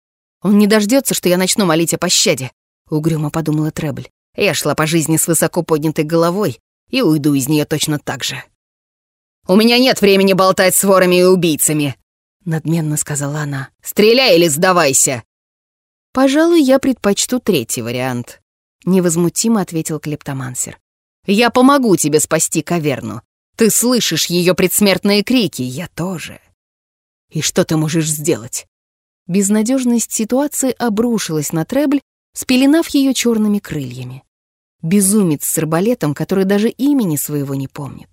Он не дождется, что я начну молить о пощаде, угрюмо подумала Требль. Я шла по жизни с высоко поднятой головой и уйду из нее точно так же. «У меня нет времени болтать с ворами и убийцами», — надменно сказала она. «Стреляй или сдавайся!» «Пожалуй, я предпочту третий вариант», — невозмутимо ответил клептомансер. «Я помогу тебе спасти каверну. Ты слышишь ее предсмертные крики, я тоже. И что ты можешь сделать?» Безнадежность ситуации обрушилась на Требль, спеленав ее черными крыльями. Безумец с арбалетом, который даже имени своего не помнит.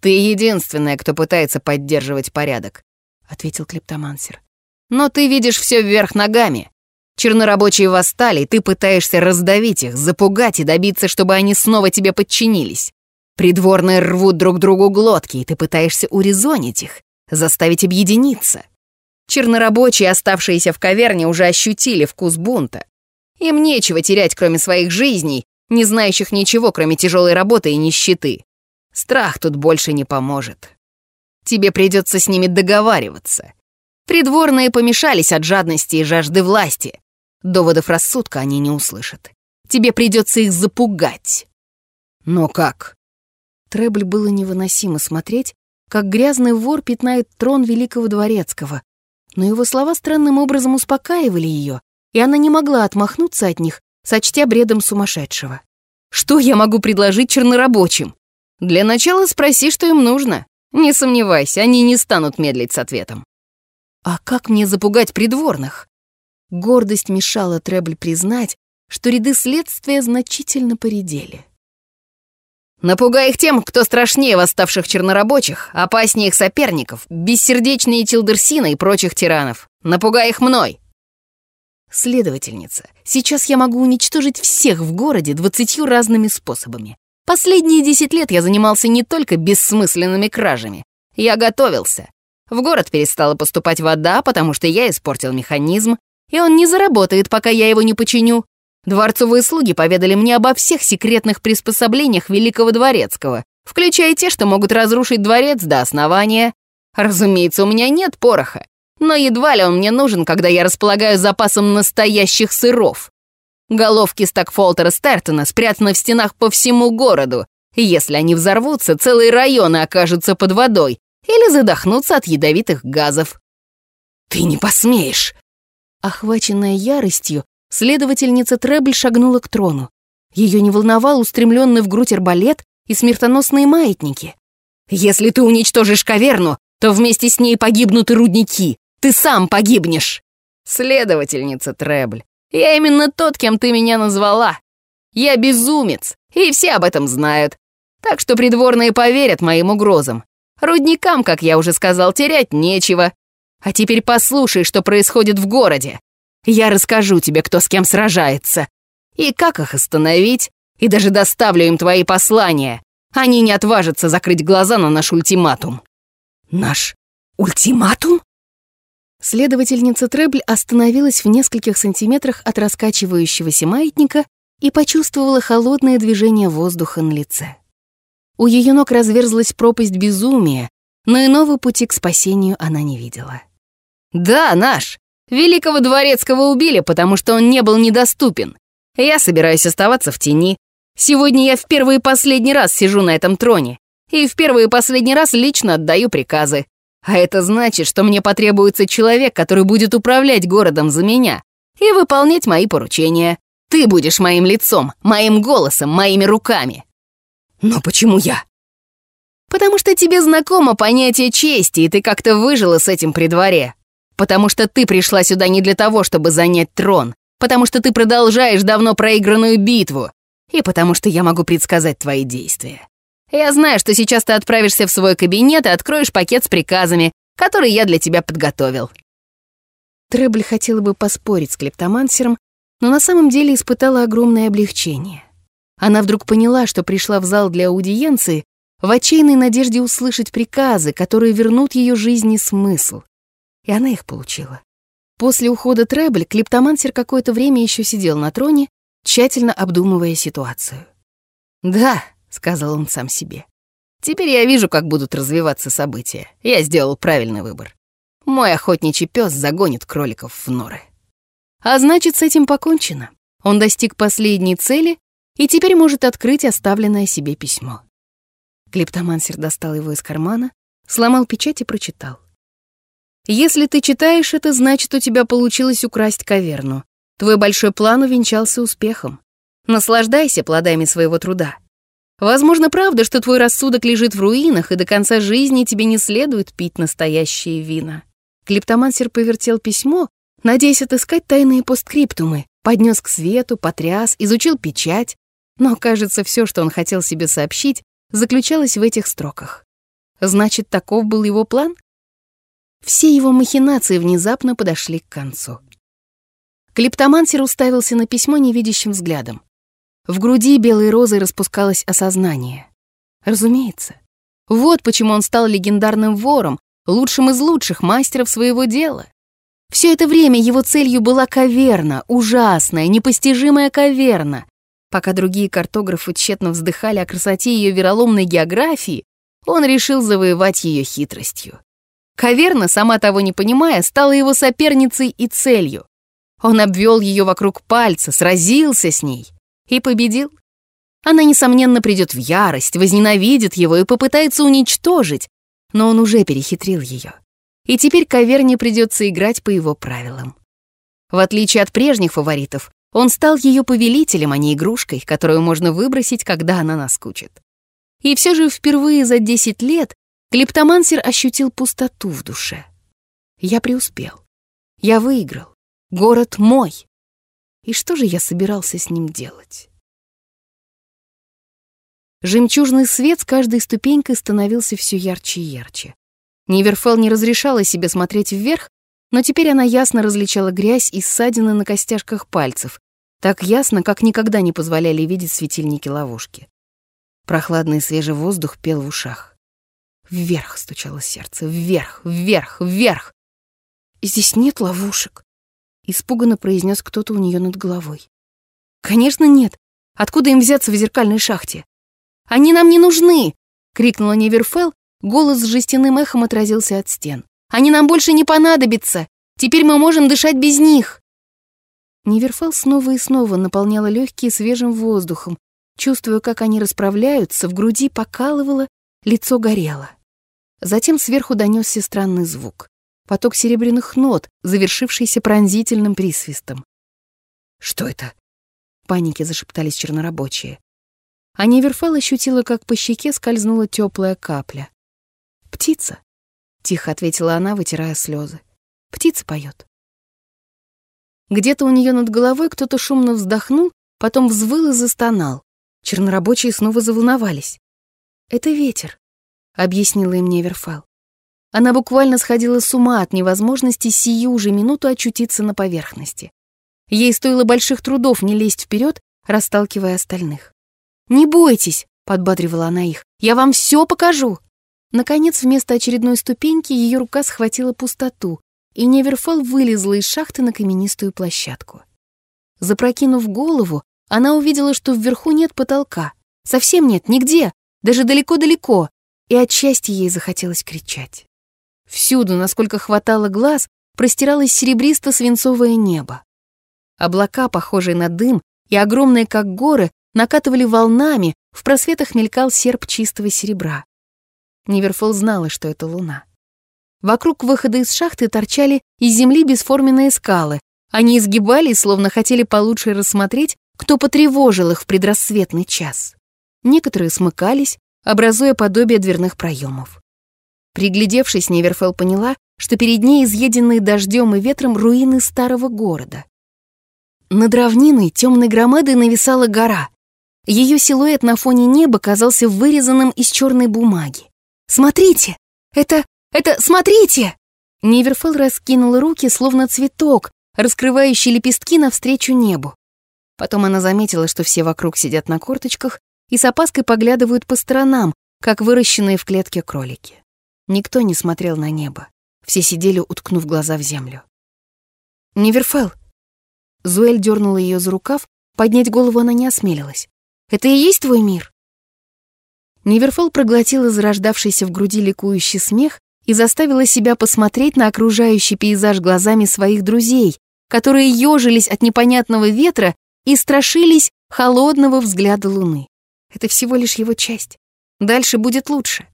«Ты единственная, кто пытается поддерживать порядок», — ответил клептомансер. «Но ты видишь все вверх ногами. Чернорабочие восстали, ты пытаешься раздавить их, запугать и добиться, чтобы они снова тебе подчинились. Придворные рвут друг другу глотки, и ты пытаешься урезонить их, заставить объединиться. Чернорабочие, оставшиеся в каверне, уже ощутили вкус бунта. Им нечего терять, кроме своих жизней, не знающих ничего, кроме тяжелой работы и нищеты. Страх тут больше не поможет. Тебе придется с ними договариваться. Придворные помешались от жадности и жажды власти. Доводов рассудка они не услышат. Тебе придется их запугать. Но как? Требль было невыносимо смотреть, как грязный вор пятнает трон великого дворецкого. Но его слова странным образом успокаивали ее, и она не могла отмахнуться от них, сочтя бредом сумасшедшего. Что я могу предложить чернорабочим? Для начала спроси, что им нужно. Не сомневайся, они не станут медлить с ответом. А как мне запугать придворных? Гордость мешала Требль признать, что ряды следствия значительно поредели. Напугай их тем, кто страшнее восставших чернорабочих, опаснее их соперников, бессердечнее Тилдерсина и прочих тиранов. Напугай их мной. Следовательница, сейчас я могу уничтожить всех в городе двадцатью разными способами. Последние десять лет я занимался не только бессмысленными кражами. Я готовился. В город перестала поступать вода, потому что я испортил механизм, и он не заработает, пока я его не починю. Дворцовые слуги поведали мне обо всех секретных приспособлениях Великого Дворецкого, включая те, что могут разрушить дворец до основания. Разумеется, у меня нет пороха, но едва ли он мне нужен, когда я располагаю запасом настоящих сыров. Головки Стакфолтера Стертона спрятаны в стенах по всему городу, если они взорвутся, целые районы окажутся под водой или задохнутся от ядовитых газов. «Ты не посмеешь!» Охваченная яростью, следовательница Требль шагнула к трону. Ее не волновал устремленный в грудь арбалет и смертоносные маятники. «Если ты уничтожишь каверну, то вместе с ней погибнут и рудники. Ты сам погибнешь!» «Следовательница Требль, я именно тот, кем ты меня назвала. Я безумец, и все об этом знают. Так что придворные поверят моим угрозам. Рудникам, как я уже сказал, терять нечего. А теперь послушай, что происходит в городе. Я расскажу тебе, кто с кем сражается. И как их остановить, и даже доставлю им твои послания. Они не отважатся закрыть глаза на наш ультиматум». «Наш ультиматум?» Следовательница Требль остановилась в нескольких сантиметрах от раскачивающегося маятника и почувствовала холодное движение воздуха на лице. У ее ног разверзлась пропасть безумия, но иного пути к спасению она не видела. «Да, наш! Великого Дворецкого убили, потому что он не был недоступен. Я собираюсь оставаться в тени. Сегодня я в первый и последний раз сижу на этом троне. И в первый и последний раз лично отдаю приказы. А это значит, что мне потребуется человек, который будет управлять городом за меня и выполнять мои поручения. Ты будешь моим лицом, моим голосом, моими руками. Но почему я? Потому что тебе знакомо понятие чести, и ты как-то выжила с этим при дворе. Потому что ты пришла сюда не для того, чтобы занять трон. Потому что ты продолжаешь давно проигранную битву. И потому что я могу предсказать твои действия. Я знаю, что сейчас ты отправишься в свой кабинет и откроешь пакет с приказами, который я для тебя подготовил. Требль хотела бы поспорить с клептомансером, но на самом деле испытала огромное облегчение. Она вдруг поняла, что пришла в зал для аудиенции в отчаянной надежде услышать приказы, которые вернут ее жизни смысл. И она их получила. После ухода Требль клептомансер какое-то время еще сидел на троне, тщательно обдумывая ситуацию. «Да», — сказал он сам себе, — «теперь я вижу, как будут развиваться события. Я сделал правильный выбор. Мой охотничий пес загонит кроликов в норы». А значит, с этим покончено. Он достиг последней цели и теперь может открыть оставленное себе письмо. Клептомансер достал его из кармана, сломал печать и прочитал. «Если ты читаешь это, значит, у тебя получилось украсть каверну. Твой большой план увенчался успехом. Наслаждайся плодами своего труда. Возможно, правда, что твой рассудок лежит в руинах, и до конца жизни тебе не следует пить настоящие вина». Клептомансер повертел письмо, надеясь отыскать тайные постскриптумы, поднес к свету, потряс, изучил печать, но, кажется, все, что он хотел себе сообщить, заключалось в этих строках. Значит, таков был его план? Все его махинации внезапно подошли к концу. Клиптомансер уставился на письмо невидящим взглядом. В груди белой розой распускалось осознание. Разумеется. Вот почему он стал легендарным вором, лучшим из лучших мастеров своего дела. Все это время его целью была каверна, ужасная, непостижимая каверна. Пока другие картографы тщетно вздыхали о красоте ее вероломной географии, он решил завоевать ее хитростью. Каверна, сама того не понимая, стала его соперницей и целью. Он обвел ее вокруг пальца, сразился с ней и победил. Она, несомненно, придет в ярость, возненавидит его и попытается уничтожить, но он уже перехитрил ее и теперь Каверне придется играть по его правилам. В отличие от прежних фаворитов, он стал ее повелителем, а не игрушкой, которую можно выбросить, когда она наскучит. И все же впервые за 10 лет клептомансер ощутил пустоту в душе. Я преуспел. Я выиграл. Город мой. И что же я собирался с ним делать? Жемчужный свет с каждой ступенькой становился все ярче и ярче. Ниверфел не разрешала себе смотреть вверх, но теперь она ясно различала грязь и ссадины на костяшках пальцев, так ясно, как никогда не позволяли видеть светильники ловушки. Прохладный свежий воздух пел в ушах. Вверх стучало сердце, вверх, вверх, вверх. «Здесь нет ловушек», — испуганно произнес кто-то у нее над головой. «Конечно нет. Откуда им взяться в зеркальной шахте?» «Они нам не нужны!» — крикнула Неверфел Голос с жестяным эхом отразился от стен. «Они нам больше не понадобятся! Теперь мы можем дышать без них!» Ниверфел снова и снова наполняла легкие свежим воздухом, чувствуя, как они расправляются, в груди покалывало, лицо горело. Затем сверху донесся странный звук. Поток серебряных нот, завершившийся пронзительным присвистом. «Что это?» — панике зашептались чернорабочие. А Неверфел ощутила, как по щеке скользнула теплая капля. «Птица», — тихо ответила она, вытирая слезы. «Птица поет». Где-то у нее над головой кто-то шумно вздохнул, потом взвыл и застонал. Чернорабочие снова заволновались. «Это ветер», — объяснила им Неверфал. Она буквально сходила с ума от невозможности сию же минуту очутиться на поверхности. Ей стоило больших трудов не лезть вперед, расталкивая остальных. «Не бойтесь», — подбадривала она их, — «я вам все покажу». Наконец, вместо очередной ступеньки ее рука схватила пустоту, и Неверфелл вылезла из шахты на каменистую площадку. Запрокинув голову, она увидела, что вверху нет потолка. Совсем нет, нигде, даже далеко-далеко, и от счастья ей захотелось кричать. Всюду, насколько хватало глаз, простиралось серебристо-свинцовое небо. Облака, похожие на дым, и огромные, как горы, накатывали волнами, в просветах мелькал серп чистого серебра. Неверфол знала, что это луна. Вокруг выхода из шахты торчали из земли бесформенные скалы. Они изгибались, словно хотели получше рассмотреть, кто потревожил их в предрассветный час. Некоторые смыкались, образуя подобие дверных проемов. Приглядевшись, Неверфелл поняла, что перед ней изъеденные дождем и ветром руины старого города. Над равниной темной громадой нависала гора. Ее силуэт на фоне неба казался вырезанным из черной бумаги. «Смотрите! Это... это... смотрите!» Неверфелл раскинула руки, словно цветок, раскрывающий лепестки навстречу небу. Потом она заметила, что все вокруг сидят на корточках и с опаской поглядывают по сторонам, как выращенные в клетке кролики. Никто не смотрел на небо. Все сидели, уткнув глаза в землю. «Неверфелл!» Зуэль дернула ее за рукав, поднять голову она не осмелилась. «Это и есть твой мир?» Неверфелл проглотила зарождавшийся в груди ликующий смех и заставила себя посмотреть на окружающий пейзаж глазами своих друзей, которые ежились от непонятного ветра и страшились холодного взгляда луны. Это всего лишь его часть. Дальше будет лучше.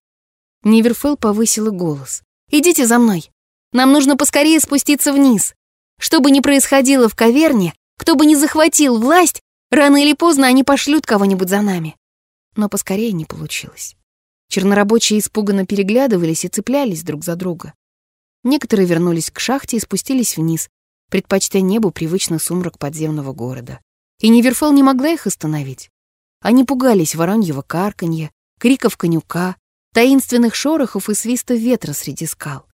Неверфелл повысила голос. «Идите за мной. Нам нужно поскорее спуститься вниз. Что бы ни происходило в каверне, кто бы ни захватил власть, рано или поздно они пошлют кого-нибудь за нами». Но поскорее не получилось. Чернорабочие испуганно переглядывались и цеплялись друг за друга. Некоторые вернулись к шахте и спустились вниз, предпочтя небу привычный сумрак подземного города. И Неверфелл не могла их остановить. Они пугались вороньего карканья, криков конюка, таинственных шорохов и свиста ветра среди скал.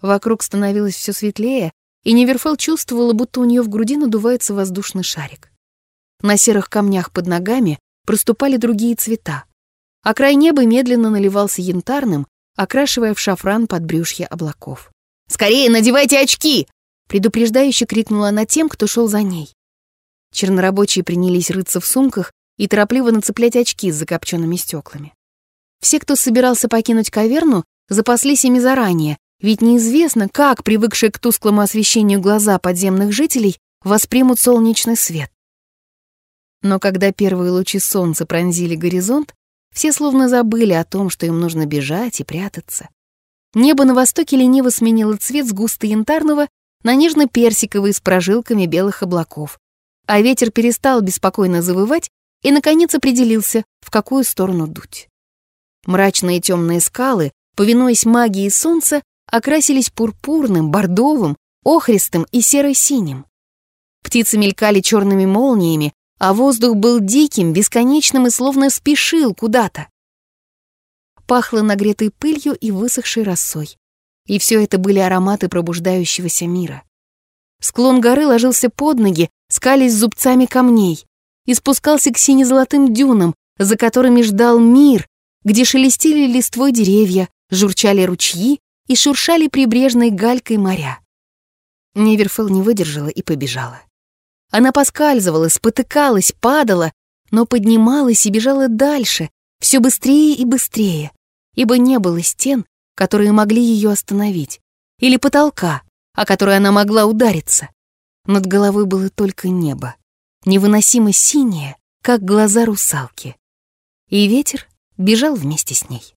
Вокруг становилось все светлее, и Неверфелл чувствовала, будто у нее в груди надувается воздушный шарик. На серых камнях под ногами проступали другие цвета, а край неба медленно наливался янтарным, окрашивая в шафран подбрюшье облаков. «Скорее надевайте очки!» предупреждающе крикнула она тем, кто шел за ней. Чернорабочие принялись рыться в сумках и торопливо нацеплять очки с закопченными стеклами. Все, кто собирался покинуть каверну, запаслись ими заранее, ведь неизвестно, как привыкшие к тусклому освещению глаза подземных жителей воспримут солнечный свет. Но когда первые лучи солнца пронзили горизонт, все словно забыли о том, что им нужно бежать и прятаться. Небо на востоке лениво сменило цвет с густо-янтарного на нежно-персиковый с прожилками белых облаков, а ветер перестал беспокойно завывать и, наконец, определился, в какую сторону дуть. Мрачные темные скалы, повинуясь магии солнца, окрасились пурпурным, бордовым, охристым и серо-синим. Птицы мелькали черными молниями, а воздух был диким, бесконечным и словно спешил куда-то. Пахло нагретой пылью и высохшей росой. И все это были ароматы пробуждающегося мира. Склон горы ложился под ноги, скались зубцами камней и спускался к сине-золотым дюнам, за которыми ждал мир, где шелестели листвой деревья, журчали ручьи и шуршали прибрежной галькой моря. Неверфелл не выдержала и побежала. Она поскальзывалась, спотыкалась, падала, но поднималась и бежала дальше, все быстрее и быстрее, ибо не было стен, которые могли ее остановить, или потолка, о который она могла удариться. Над головой было только небо, невыносимо синее, как глаза русалки. И ветер бежал вместе с ней.